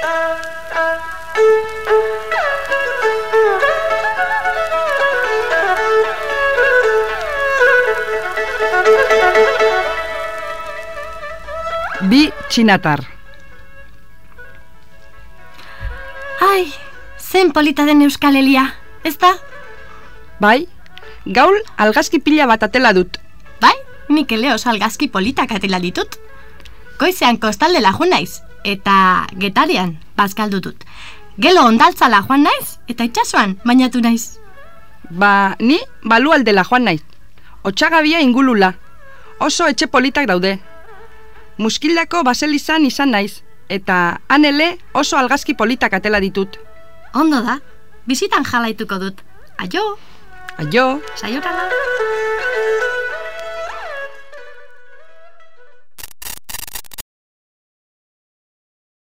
Bi txinatar. Ai, zen polita den Euskal Elia, ez da? Bai, gaul algazki pila bat atela dut. Bai, nik eleo salgazki politak atela ditut. Goizean kostaldela joan naiz, eta getarian bazkaldu dut. Gelo ondaltzala joan naiz, eta itxasuan bainatu naiz. Ba, ni balu aldela joan naiz. Otxagabia ingulula. Oso etxe politak daude. Muskildako baselizan izan naiz, eta anele oso algazki politak atela ditut. Ondo da, bizitan jalaituko dut. Aio, Aio! saiorala.